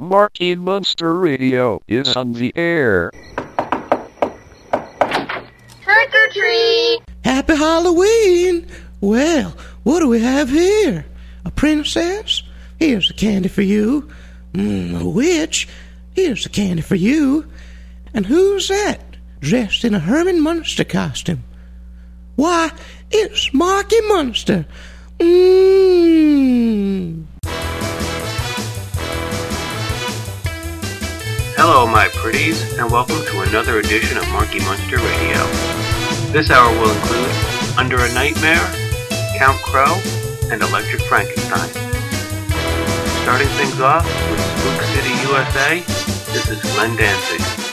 Marky Munster Radio is on the air. Trick or treat! Happy Halloween! Well, what do we have here? A princess? Here's a candy for you. Mm, a witch? Here's a candy for you. And who's that? Dressed in a Herman Munster costume. Why, it's Marky Munster. Mmm. Hello, my pretties, and welcome to another edition of Marky Munster Radio. This hour will include Under a Nightmare, Count Crow, and Electric Frankenstein. Starting things off with Spook City, USA, this is Glenn Danzig.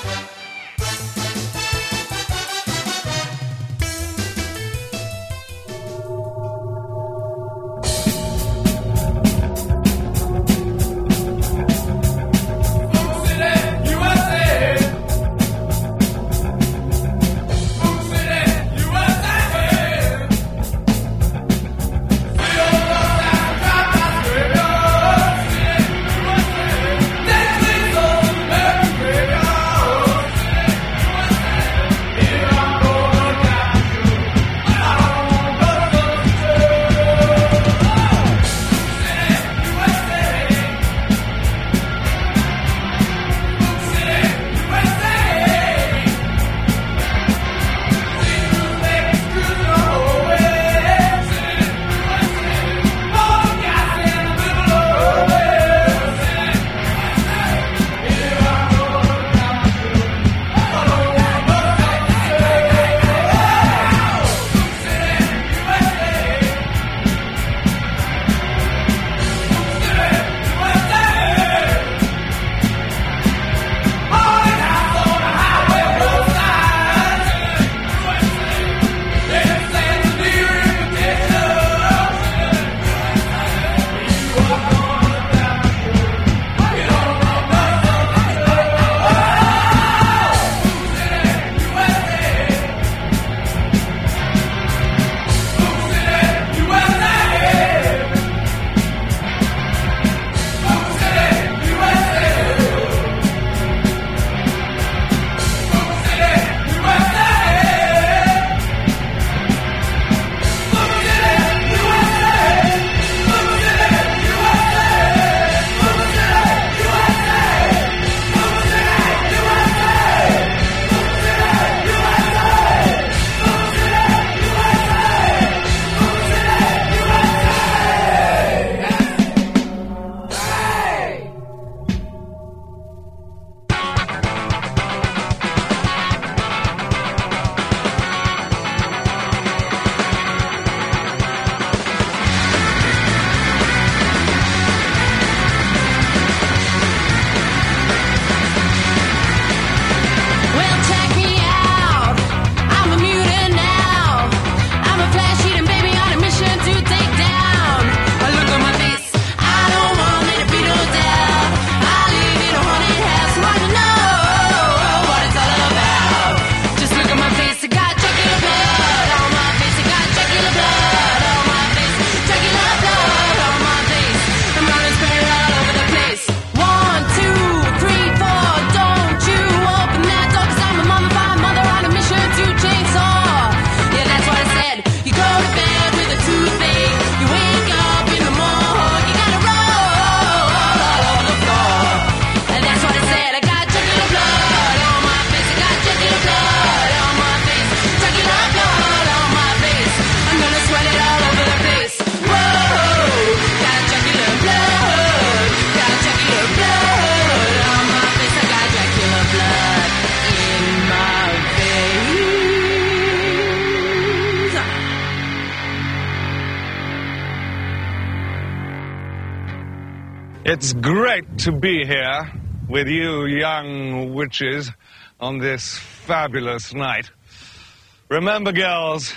To be here with you young witches on this fabulous night. Remember, girls,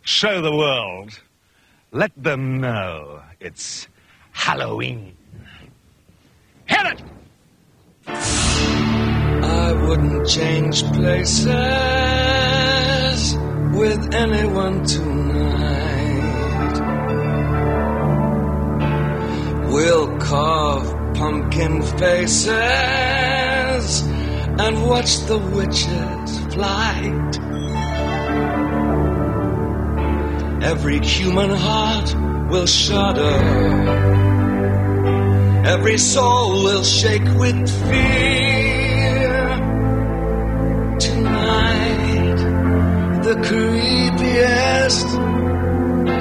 show the world. Let them know it's Halloween. Hit it! I wouldn't change places with anyone tonight. We'll carve pumpkin faces and watch the witches' flight. Every human heart will shudder. Every soul will shake with fear. Tonight, the creepiest.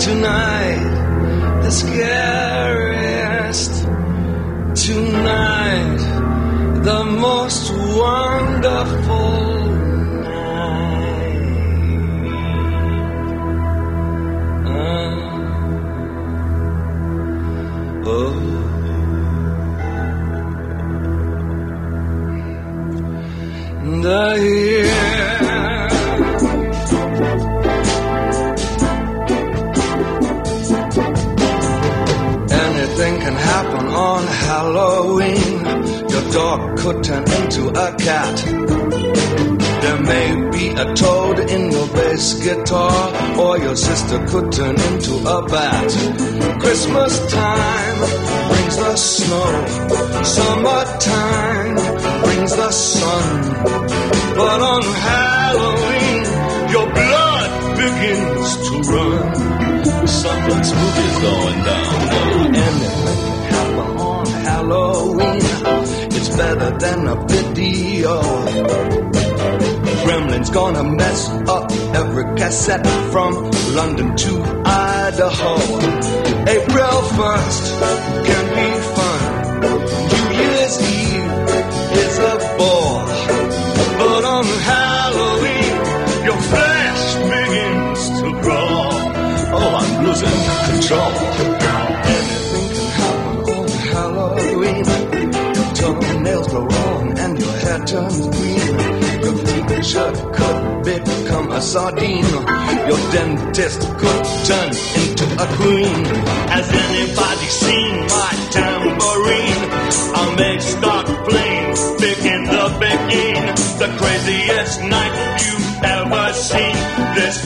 Tonight, the scariest. Tonight, the most wonderful night. Ah. oh. The year dog could turn into a cat. There may be a toad in your bass guitar, or your sister could turn into a bat. Christmas time brings the snow, summertime brings the sun. But on Halloween, your blood begins to run. Something spooky's going down. Can happen on Halloween. Better than a video. Gremlin's gonna mess up every cassette from London to Idaho. April 1st can be turns green. Your t-shirt could become a sardine. Your dentist could turn into a queen. Has anybody seen my tambourine? I'll make start playing, begin the begin. The craziest night you've ever seen. This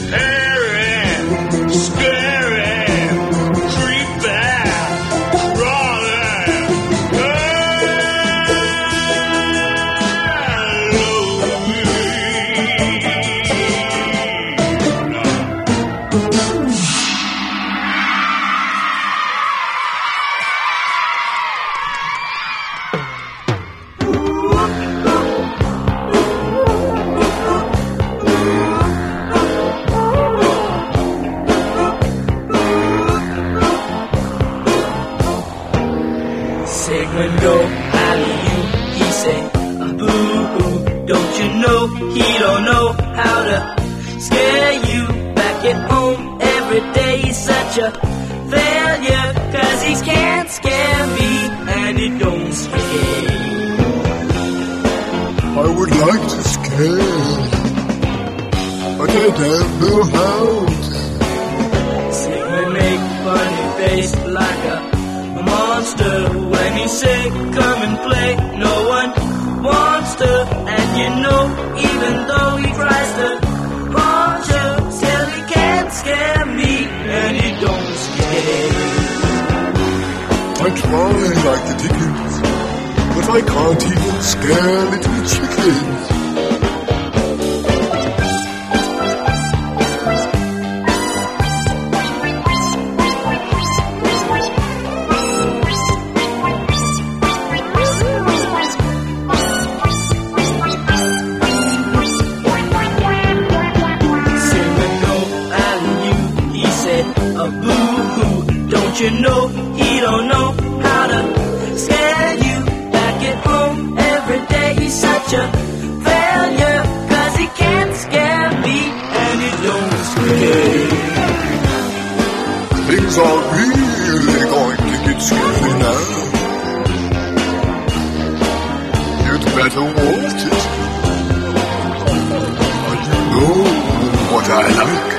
like.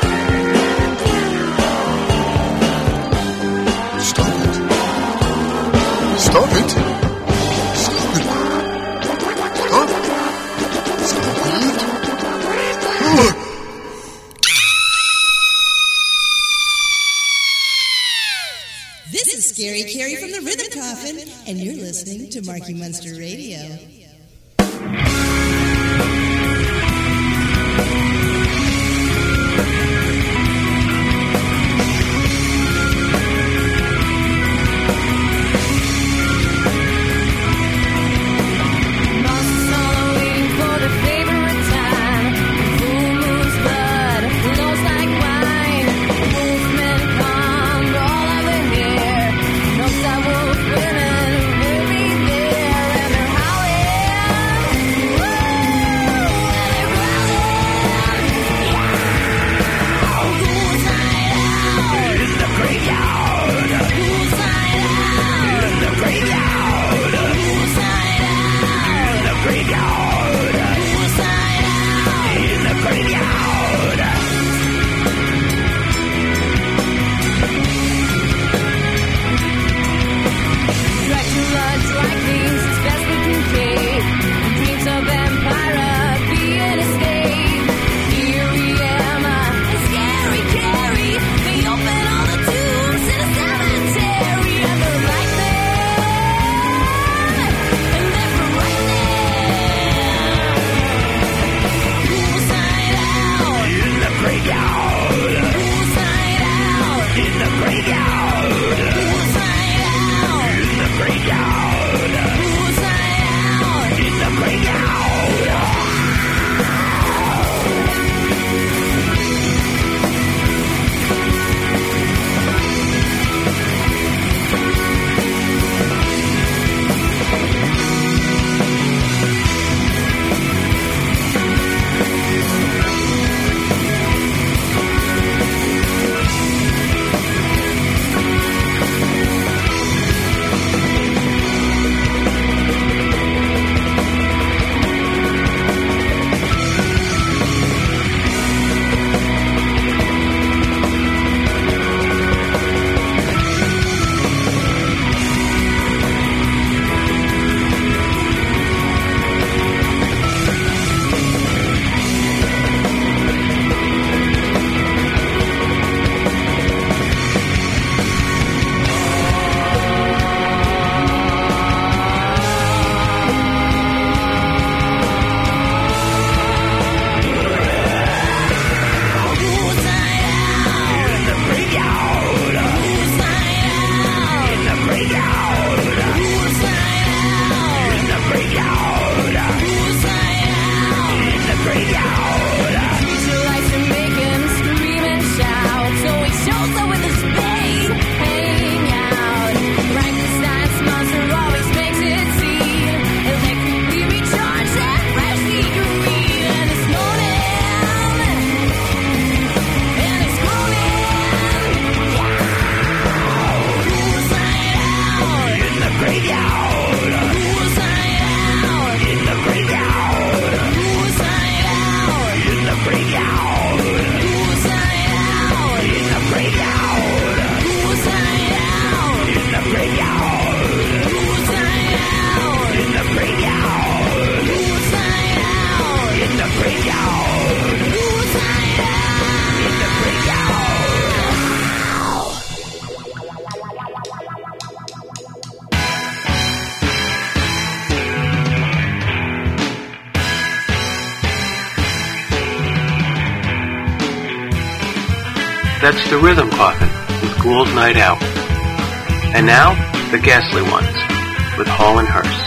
Stop it. Stop it. Stop it. Stop. Stop it. This is Scary Carrie from the Rhythm Coffin, and you're listening to Marky Munster Radio. That's the Rhythm Coffin with Ghoul's Night Out. And now, the Ghastly Ones with Hall and Hearst.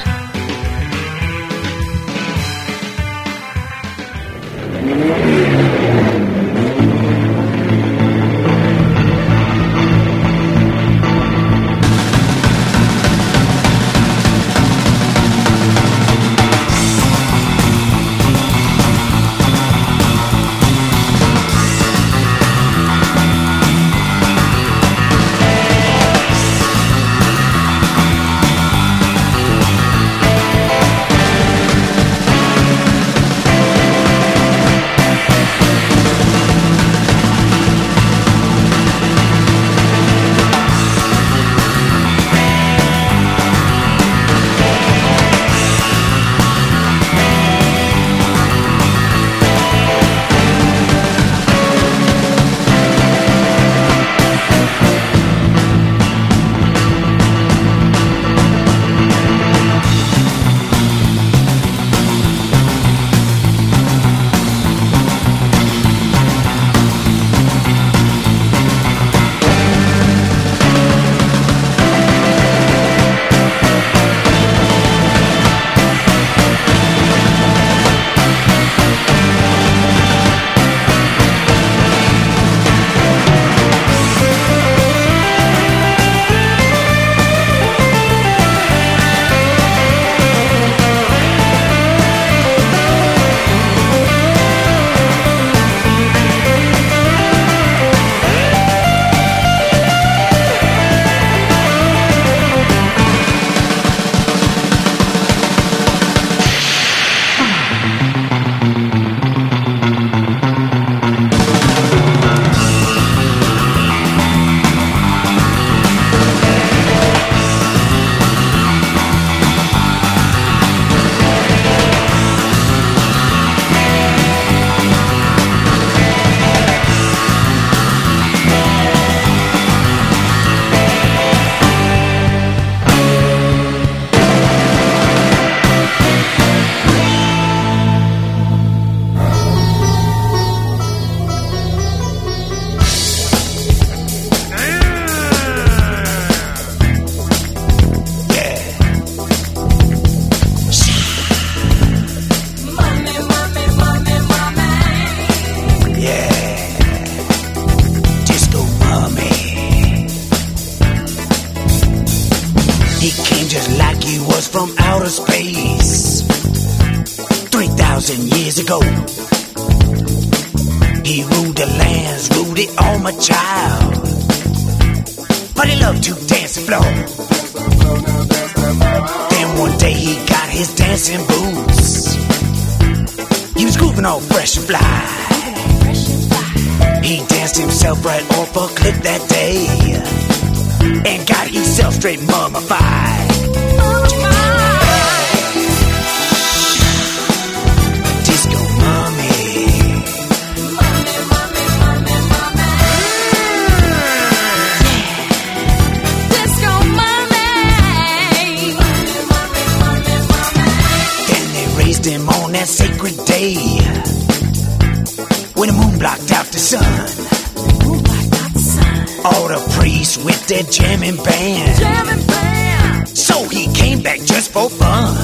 Priests with their jamming band. So he came back just for fun.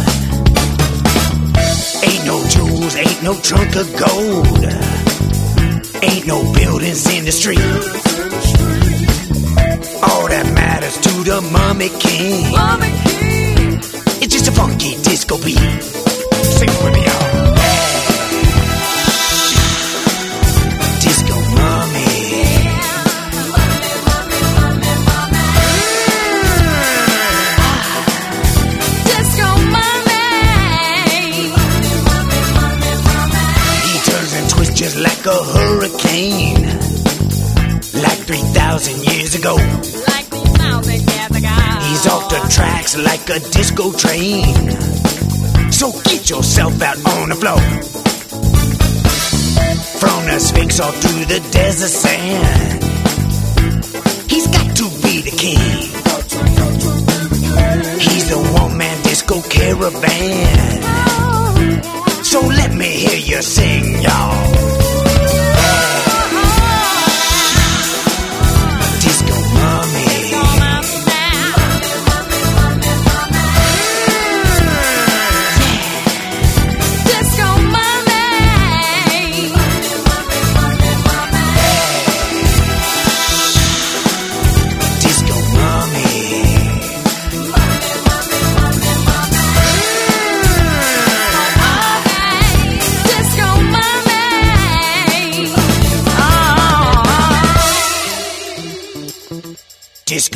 Ain't no jewels, ain't no trunk of gold. Ain't no buildings in the street. All that matters to the mummy king. It's just a funky disco beat. Sing with me, y'all. Like a disco train. So get yourself out on the floor. From the Sphinx all through the desert sand. He's got to be the king. He's the one man disco caravan. So let me hear you sing,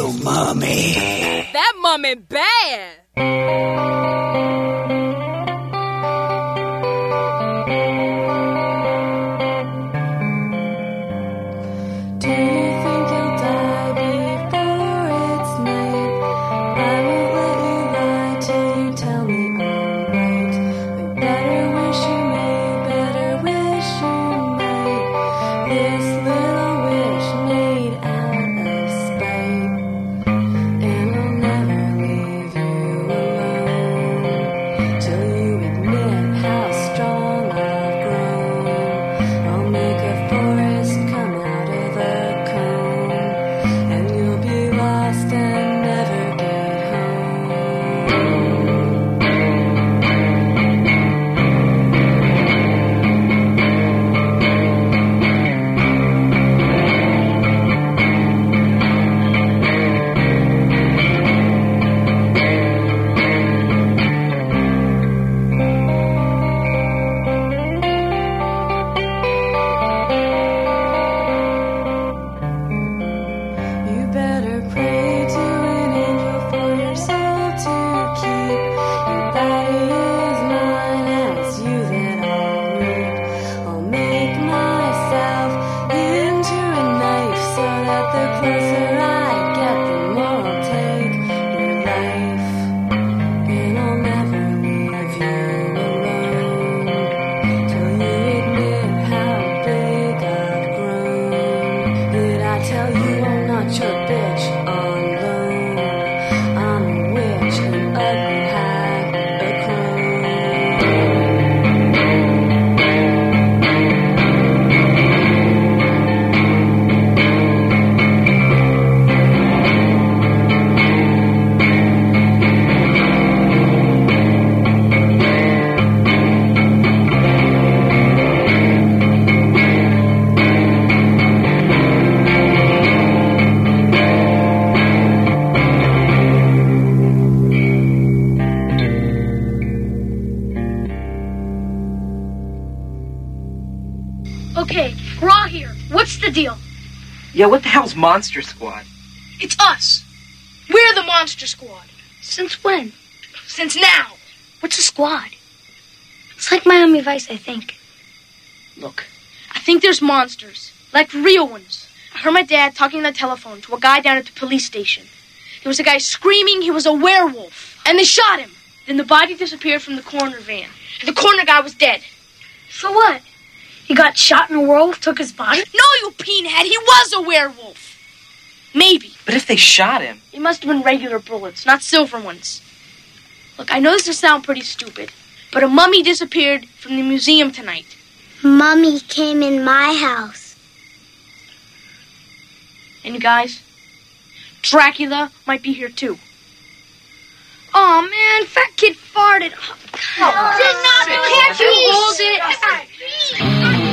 Mommy. That mummy bad. Yeah, what the hell's Monster Squad? It's us. We're the Monster Squad. Since when? Since now. What's a squad? It's like Miami Vice, I think. Look, I think there's monsters, like real ones. I heard my dad talking on the telephone to a guy down at the police station. There was a guy screaming he was a werewolf, and they shot him. Then the body disappeared from the coroner van. The coroner guy was dead. So what? He got shot and a werewolf took his body? No, you peenhead! He was a werewolf! Maybe. But if they shot him, It must have been regular bullets, not silver ones. Look, I know this will sound pretty stupid, but a mummy disappeared from the museum tonight. Mummy came in my house. And you guys, Dracula might be here too. Oh man, fat kid farted. Oh, did not Can't you hold it?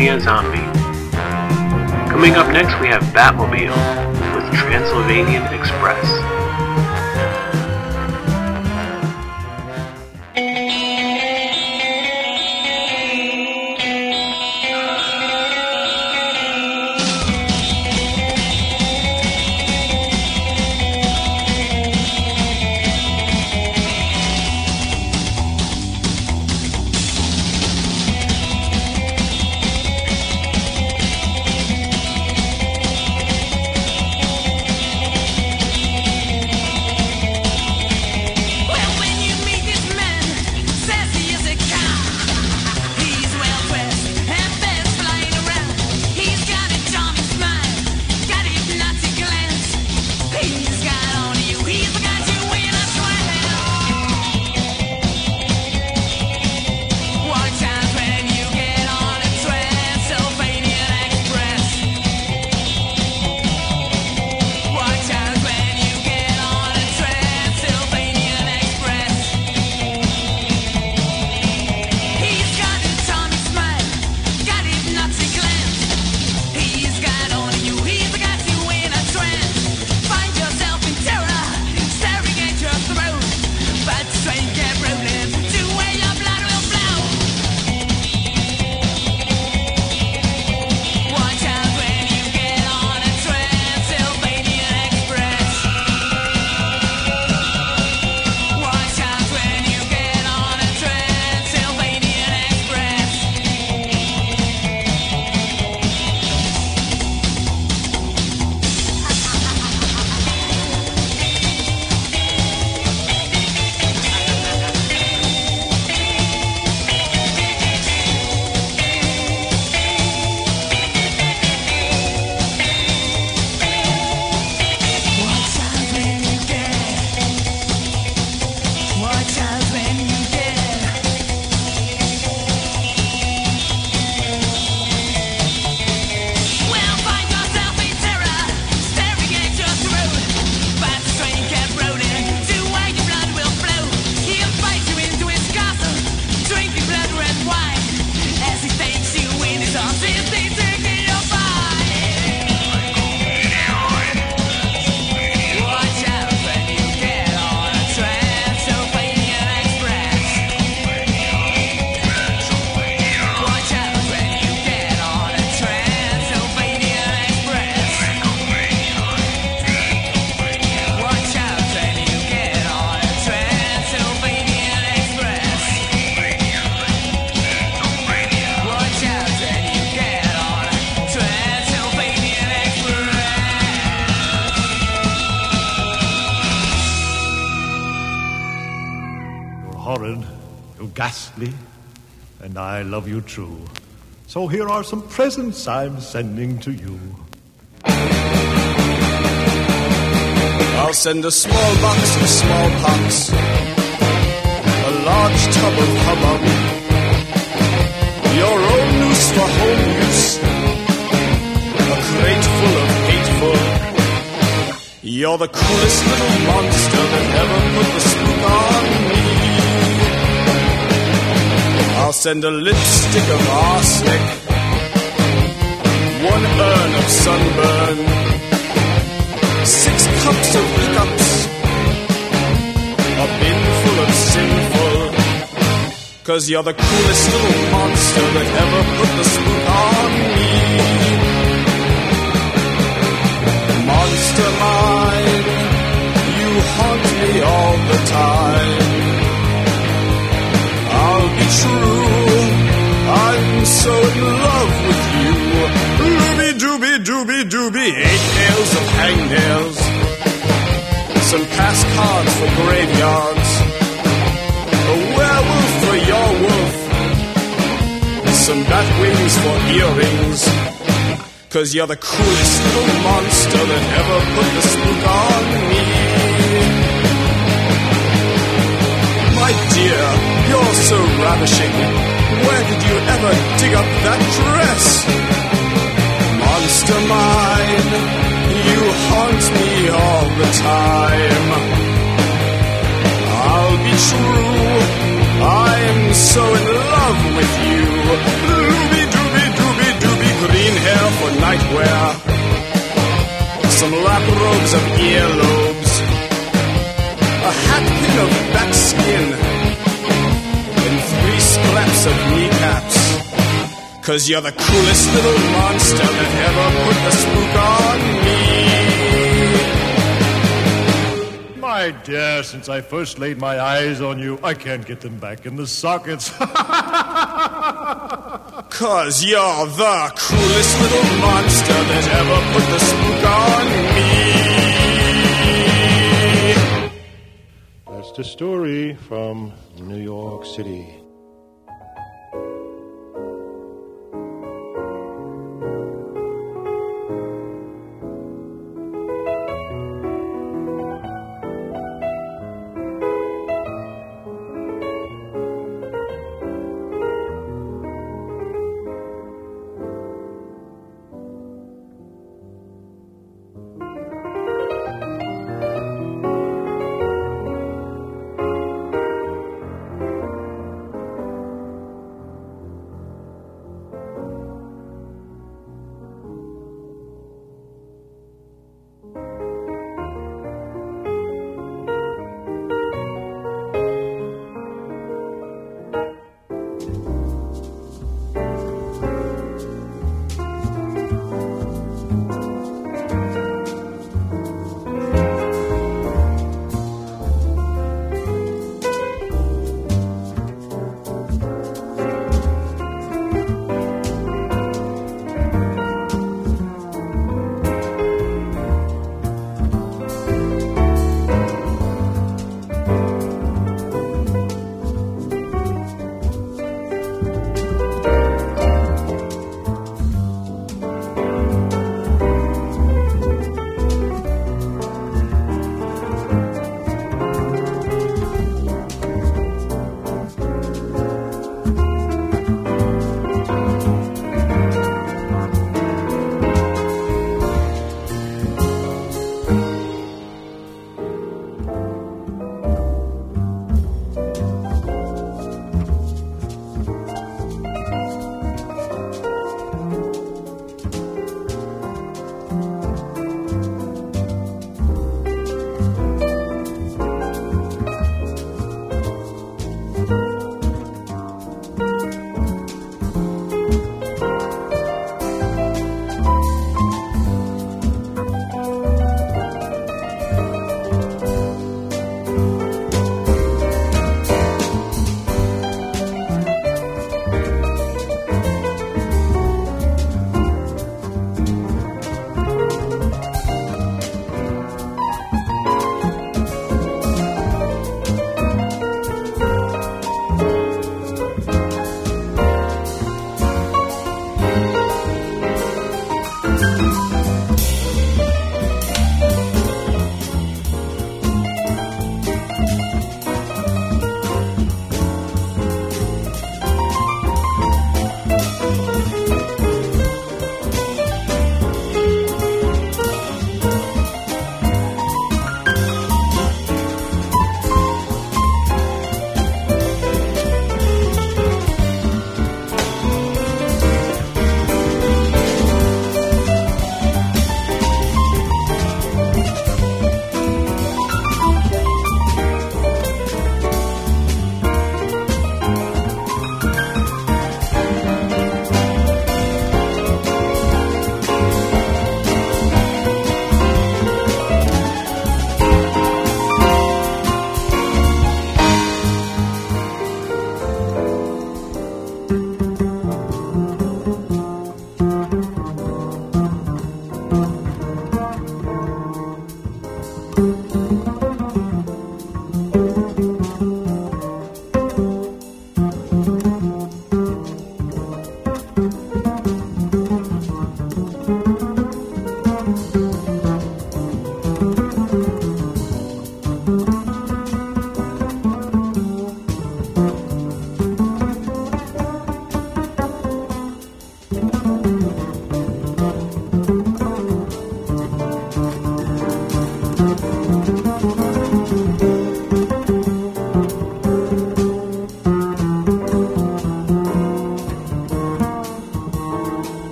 Me a Zombie. Coming up next, we have Batmobile with Transylvanian Express. I love you true. So here are some presents I'm sending to you. I'll send a small box of smallpox, a large tub of hubbub, your own noose for home use, a crate full of hateful. You're the coolest little monster that ever put the spook on I'll send a lipstick of arsenic, one urn of sunburn six cups of hiccups, a bin full of sinful. Cause you're the coolest little monster that ever put the spook on me. Monster mine, you haunt me all the time. I'll be true, so in love with you. Looby dooby dooby dooby, eight nails of hangnails, some pass cards for graveyards, a werewolf for your wolf, some bat wings for earrings. Cause you're the coolest little monster that ever put the spook on me. My dear, you're so ravishing. Where did you ever dig up that dress? Monster mine, you haunt me all the time. I'll be true, I'm so in love with you. Dooby dooby dooby dooby, green hair for nightwear. Some lap robes of earlobes. A hat pin of bat Cause you're the coolest little monster that ever put the spook on me. My dear, since I first laid my eyes on you, I can't get them back in the sockets. Cause you're the coolest little monster that ever put the spook on me. That's the story from New York City.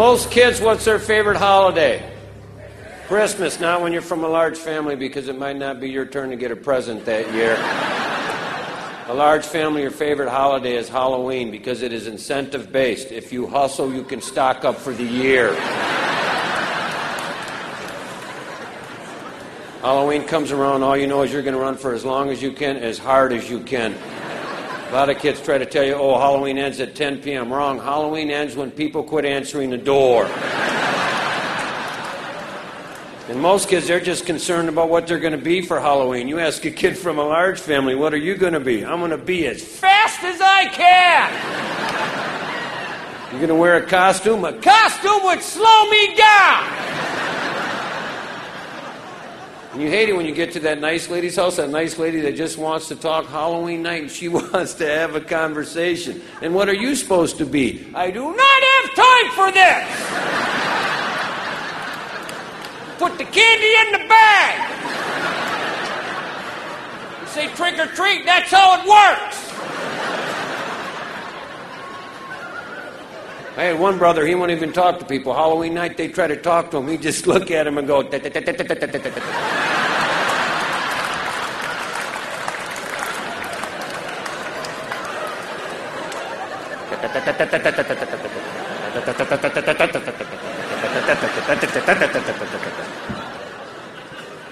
Most kids, what's their favorite holiday? Christmas, not when you're from a large family because it might not be your turn to get a present that year. A large family, your favorite holiday is Halloween because it is incentive based. If you hustle, you can stock up for the year. Halloween comes around, all you know is you're going to run for as long as you can, as hard as you can. A lot of kids try to tell you, oh, Halloween ends at 10 p.m. Wrong. Halloween ends when people quit answering the door. And most kids, they're just concerned about what they're going to be for Halloween. You ask a kid from a large family, what are you going to be? I'm going to be as fast as I can. You're going to wear a costume? A costume would slow me down. And you hate it when you get to that nice lady's house, that nice lady that just wants to talk Halloween night and she wants to have a conversation. And what are you supposed to be? I do not have time for this. Put the candy in the bag. You say trick or treat, that's how it works. I had one brother, he won't even talk to people. Halloween night, they try to talk to him. He just look at him and go.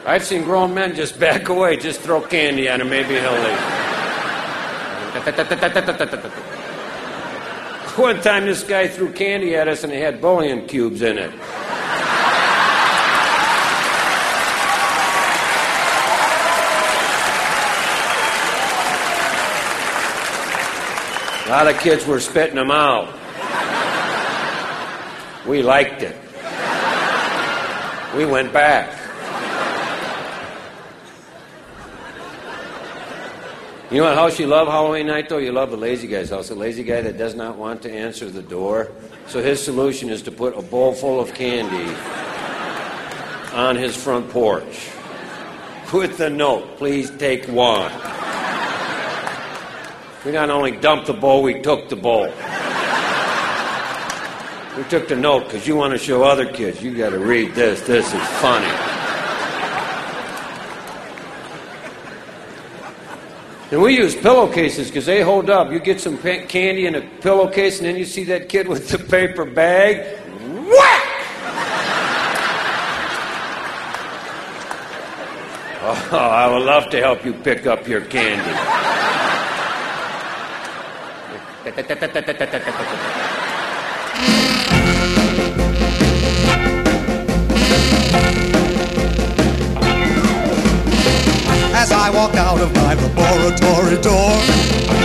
I've seen grown men just back away, just throw candy at him, maybe he'll leave. One time this guy threw candy at us and it had bouillon cubes in it. A lot of kids were spitting them out. We liked it. We went back. You know house you love Halloween night though? You love the lazy guy's house. The lazy guy that does not want to answer the door. So his solution is to put a bowl full of candy on his front porch with the note, please take one. We not only dumped the bowl, we took the bowl. We took the note because you want to show other kids. You got to read this. This is funny. And we use pillowcases because they hold up. You get some candy in a pillowcase, and then you see that kid with the paper bag. Whack! Oh, I would love to help you pick up your candy. As I walked out of my laboratory door,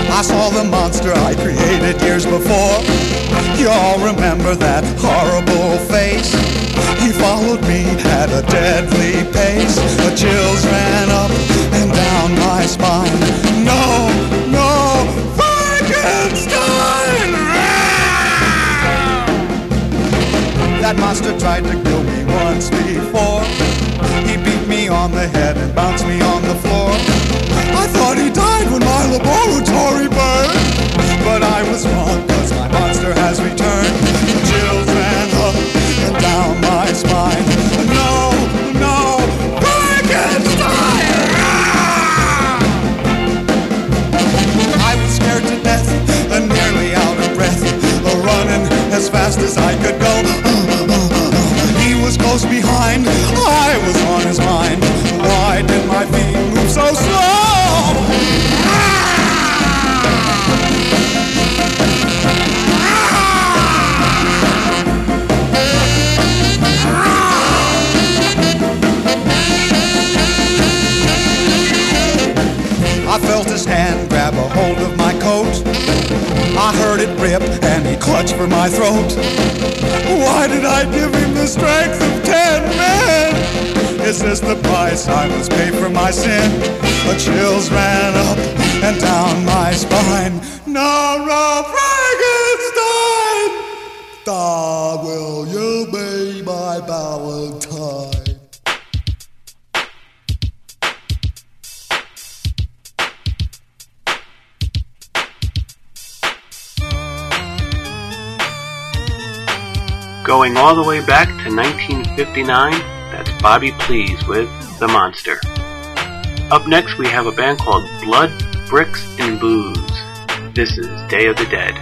I saw the monster I created years before. You all remember that horrible face? He followed me at a deadly pace. The chills ran up and down my spine. No, no, Frankenstein! That monster tried to kill me once before. On the head and bounced me on the floor. I thought he died when my laboratory clutched for my throat. Why did I give him the strength of ten men? Is this the price I must pay for my sin? The chills ran up and down my spine. All the way back to 1959, that's Bobby Please with The Monster. Up next, we have a band called Blood, Bricks, and Booze. This is Day of the Dead.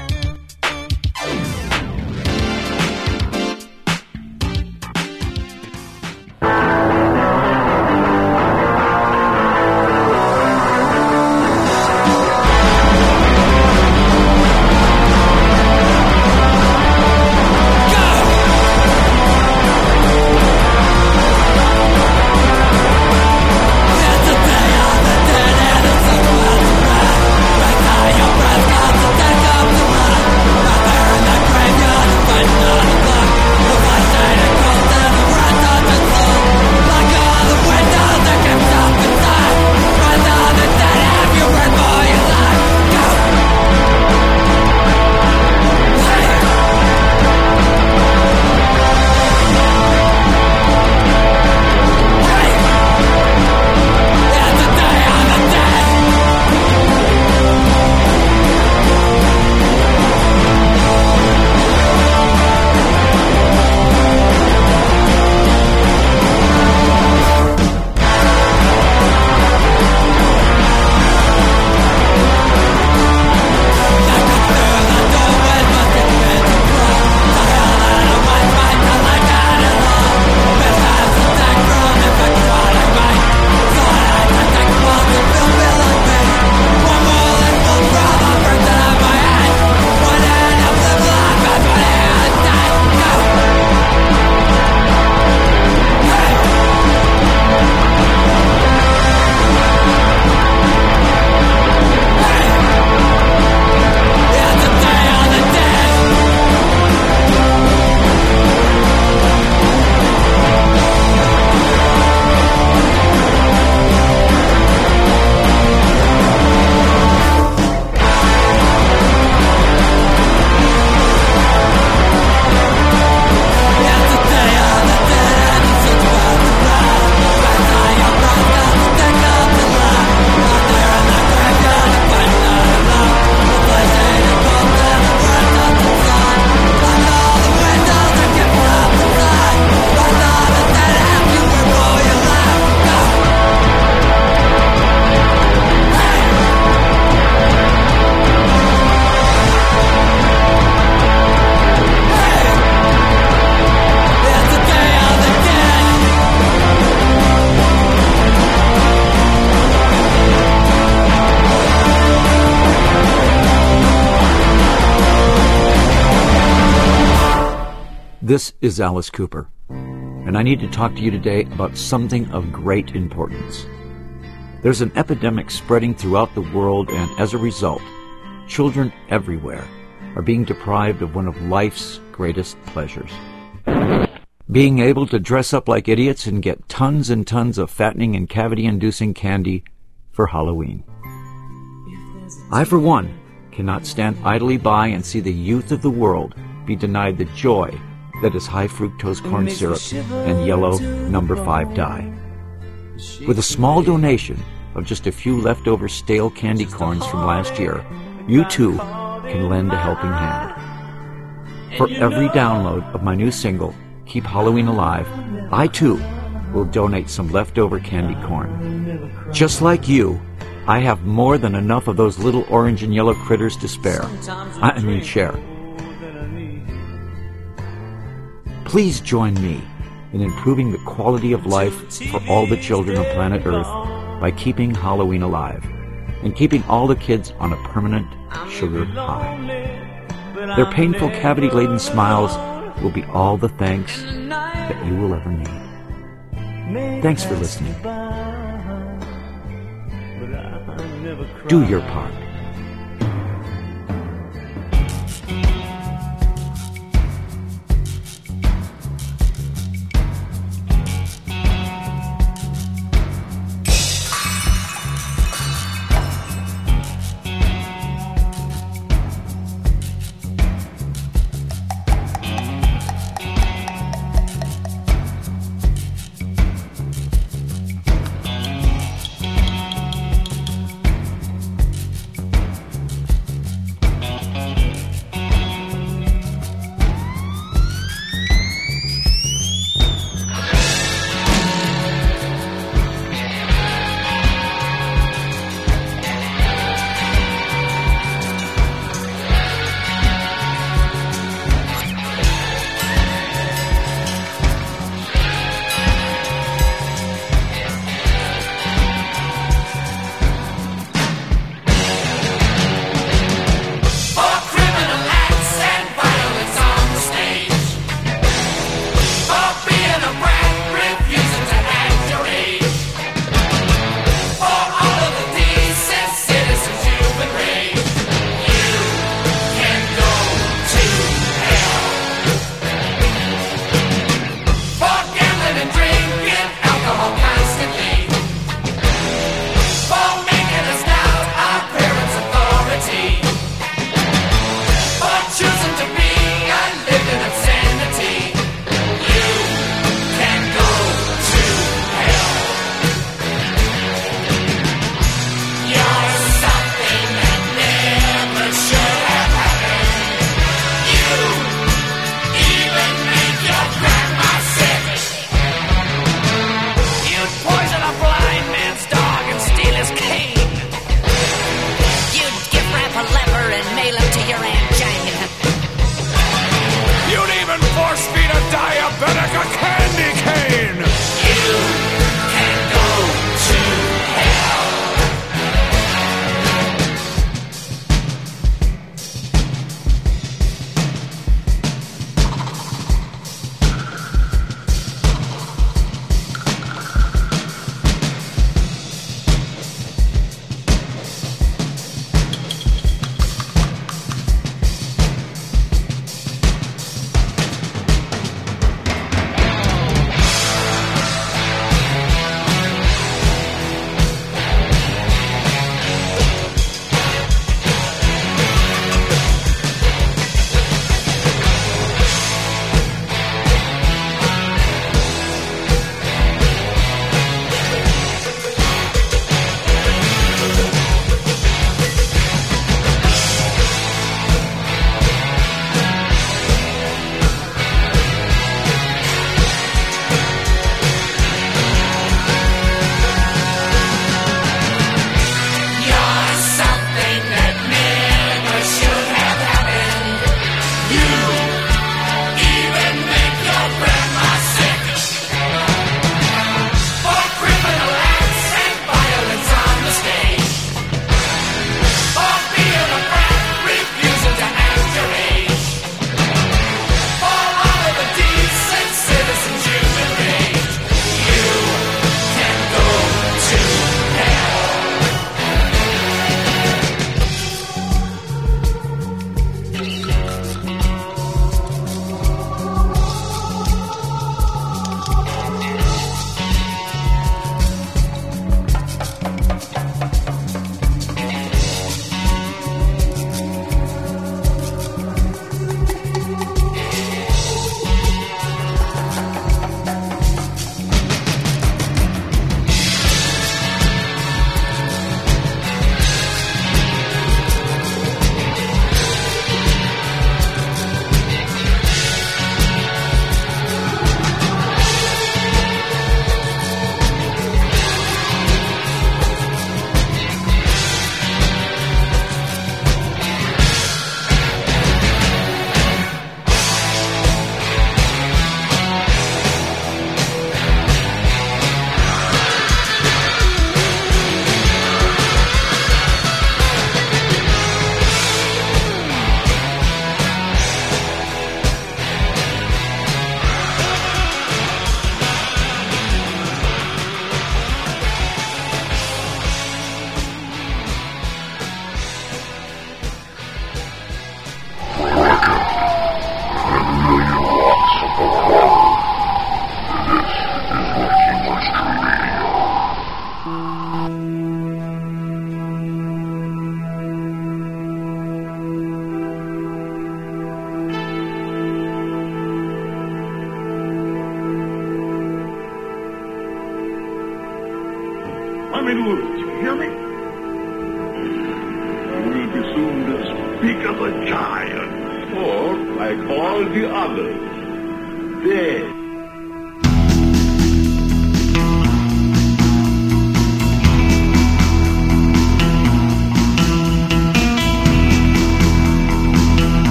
This is Alice Cooper, and I need to talk to you today about something of great importance. There's an epidemic spreading throughout the world, and as a result, children everywhere are being deprived of one of life's greatest pleasures. Being able to dress up like idiots and get tons and tons of fattening and cavity inducing candy for Halloween. I, for one, cannot stand idly by and see the youth of the world be denied the joy that is high fructose corn syrup and yellow number 5 dye. With a small donation of just a few leftover stale candy corns from last year, you too can lend a helping hand. For every download of my new single, Keep Halloween Alive, I too will donate some leftover candy corn. Just like you, I have more than enough of those little orange and yellow critters to spare. I mean, share. Please join me in improving the quality of life for all the children of planet Earth by keeping Halloween alive and keeping all the kids on a permanent sugar high. Their painful cavity laden smiles will be all the thanks that you will ever need. Thanks for listening. Do your part.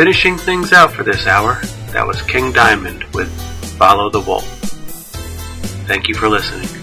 Finishing things out for this hour, that was King Diamond with Follow the Wolf. Thank you for listening.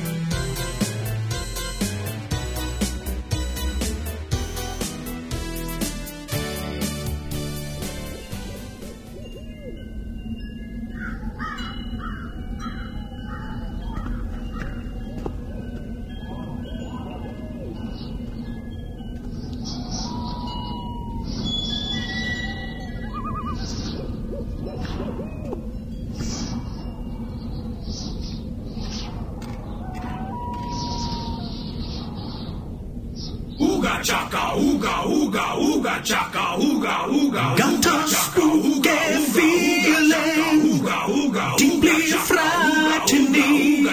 uga, uga, uga, chaka, uga, uga. Got a spooky feeling, deeply frightening.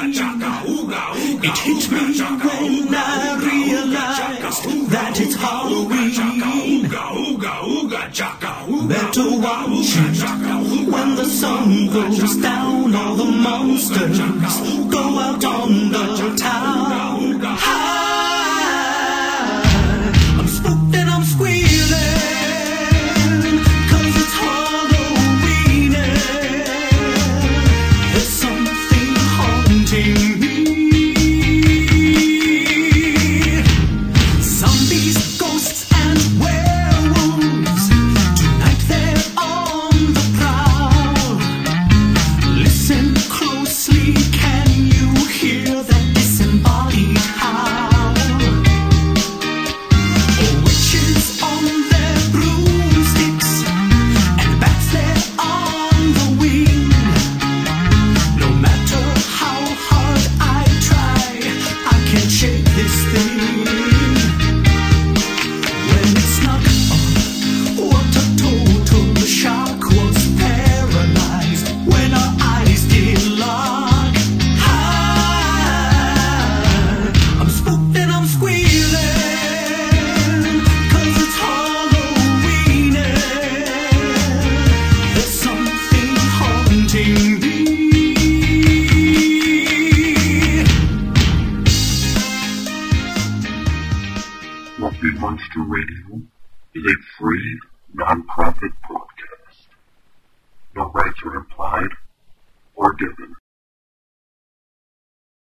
It hit me when I realized that it's Halloween. Better watch it when the sun goes down, all the monsters go out on the town. free.